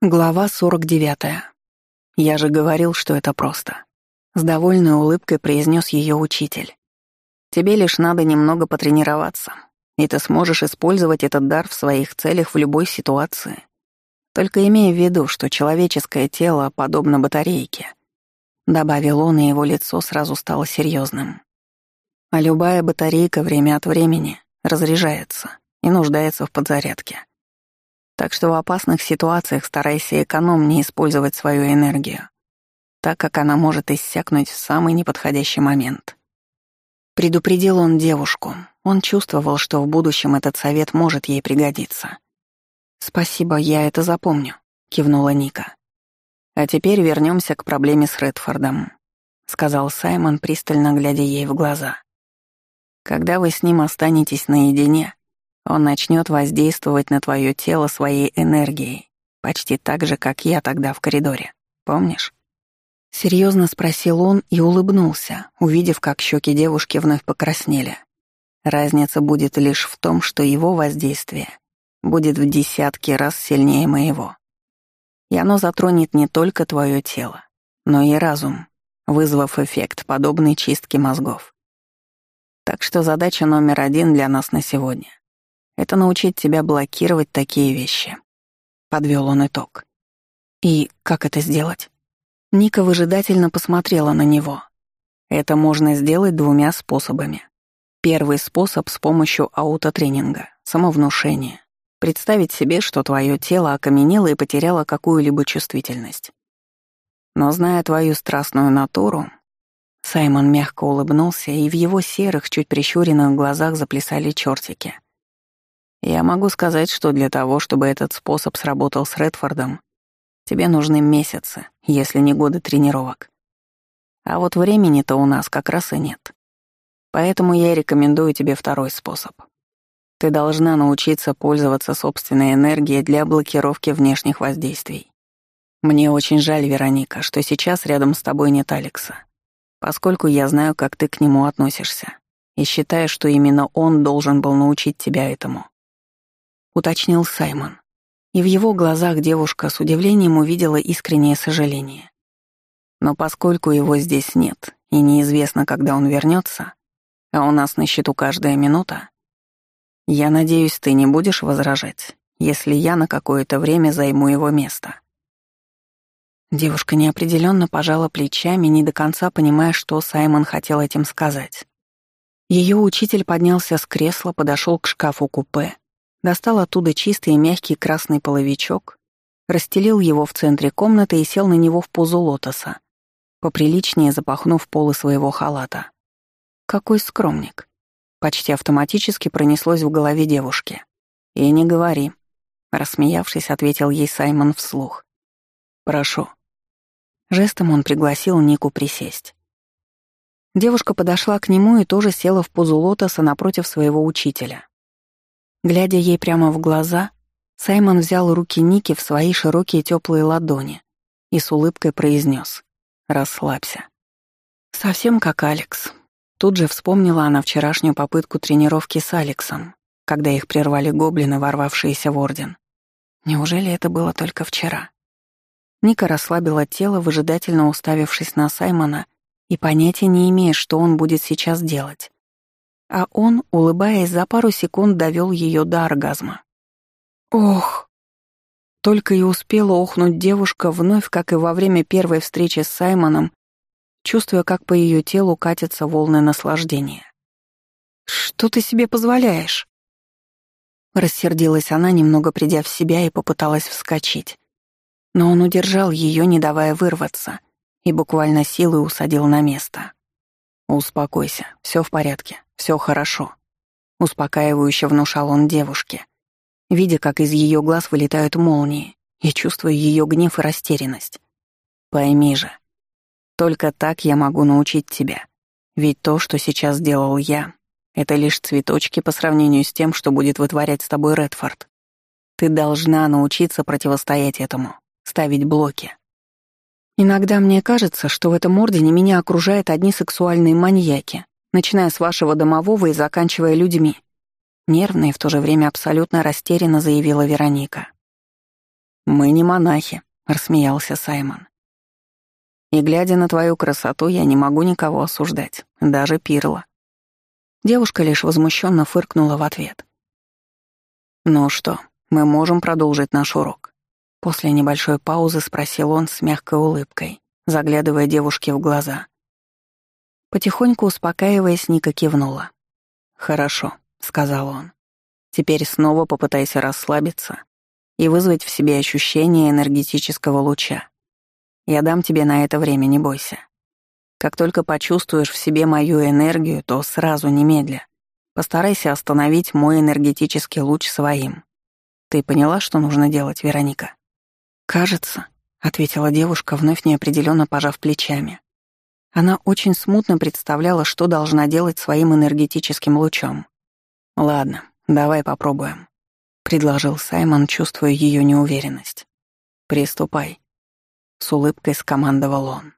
Глава 49. Я же говорил, что это просто. С довольной улыбкой произнес ее учитель. Тебе лишь надо немного потренироваться, и ты сможешь использовать этот дар в своих целях в любой ситуации. Только имея в виду, что человеческое тело подобно батарейке. Добавил он, и его лицо сразу стало серьезным. А любая батарейка время от времени разряжается и нуждается в подзарядке. Так что в опасных ситуациях старайся экономнее использовать свою энергию, так как она может иссякнуть в самый неподходящий момент. Предупредил он девушку. Он чувствовал, что в будущем этот совет может ей пригодиться. «Спасибо, я это запомню», — кивнула Ника. «А теперь вернемся к проблеме с Редфордом», — сказал Саймон, пристально глядя ей в глаза. «Когда вы с ним останетесь наедине, он начнет воздействовать на твое тело своей энергией, почти так же, как я тогда в коридоре. Помнишь? Серьезно спросил он и улыбнулся, увидев, как щеки девушки вновь покраснели. Разница будет лишь в том, что его воздействие будет в десятки раз сильнее моего. И оно затронет не только твое тело, но и разум, вызвав эффект подобной чистки мозгов. Так что задача номер один для нас на сегодня это научить тебя блокировать такие вещи. Подвел он итог. И как это сделать? Ника выжидательно посмотрела на него. Это можно сделать двумя способами. Первый способ с помощью аутотренинга, самовнушения. Представить себе, что твое тело окаменело и потеряло какую-либо чувствительность. Но зная твою страстную натуру, Саймон мягко улыбнулся, и в его серых, чуть прищуренных глазах заплясали чертики — я могу сказать, что для того, чтобы этот способ сработал с Редфордом, тебе нужны месяцы, если не годы тренировок. А вот времени-то у нас как раз и нет. Поэтому я рекомендую тебе второй способ. Ты должна научиться пользоваться собственной энергией для блокировки внешних воздействий. Мне очень жаль, Вероника, что сейчас рядом с тобой нет Алекса, поскольку я знаю, как ты к нему относишься, и считаю, что именно он должен был научить тебя этому уточнил Саймон. И в его глазах девушка с удивлением увидела искреннее сожаление. Но поскольку его здесь нет, и неизвестно, когда он вернется, а у нас на счету каждая минута, я надеюсь, ты не будешь возражать, если я на какое-то время займу его место. Девушка неопределенно пожала плечами, не до конца понимая, что Саймон хотел этим сказать. Ее учитель поднялся с кресла, подошел к шкафу купе достал оттуда чистый и мягкий красный половичок, расстелил его в центре комнаты и сел на него в позу лотоса, поприличнее запахнув полы своего халата. Какой скромник. Почти автоматически пронеслось в голове девушки. «И не говори», — рассмеявшись, ответил ей Саймон вслух. «Прошу». Жестом он пригласил Нику присесть. Девушка подошла к нему и тоже села в позу лотоса напротив своего учителя. Глядя ей прямо в глаза, Саймон взял руки Ники в свои широкие теплые ладони и с улыбкой произнес «Расслабься». Совсем как Алекс. Тут же вспомнила она вчерашнюю попытку тренировки с Алексом, когда их прервали гоблины, ворвавшиеся в Орден. Неужели это было только вчера? Ника расслабила тело, выжидательно уставившись на Саймона и понятия не имея, что он будет сейчас делать а он, улыбаясь, за пару секунд довел ее до оргазма. «Ох!» Только и успела охнуть девушка вновь, как и во время первой встречи с Саймоном, чувствуя, как по ее телу катятся волны наслаждения. «Что ты себе позволяешь?» Рассердилась она, немного придя в себя, и попыталась вскочить. Но он удержал ее, не давая вырваться, и буквально силой усадил на место. «Успокойся, все в порядке, все хорошо», — успокаивающе внушал он девушке, видя, как из ее глаз вылетают молнии, и чувствуя ее гнев и растерянность. «Пойми же, только так я могу научить тебя, ведь то, что сейчас сделал я, это лишь цветочки по сравнению с тем, что будет вытворять с тобой Редфорд. Ты должна научиться противостоять этому, ставить блоки, Иногда мне кажется, что в этом ордене меня окружают одни сексуальные маньяки, начиная с вашего домового и заканчивая людьми. Нервно и в то же время абсолютно растерянно заявила Вероника. «Мы не монахи», — рассмеялся Саймон. «И глядя на твою красоту, я не могу никого осуждать, даже Пирла». Девушка лишь возмущенно фыркнула в ответ. «Ну что, мы можем продолжить наш урок?» После небольшой паузы спросил он с мягкой улыбкой, заглядывая девушке в глаза. Потихоньку успокаиваясь, Ника кивнула. «Хорошо», — сказал он. «Теперь снова попытайся расслабиться и вызвать в себе ощущение энергетического луча. Я дам тебе на это время, не бойся. Как только почувствуешь в себе мою энергию, то сразу немедля. Постарайся остановить мой энергетический луч своим. Ты поняла, что нужно делать, Вероника? Кажется, ответила девушка, вновь неопределенно пожав плечами. Она очень смутно представляла, что должна делать своим энергетическим лучом. Ладно, давай попробуем предложил Саймон, чувствуя ее неуверенность. «Приступай», — с улыбкой скомандовал он.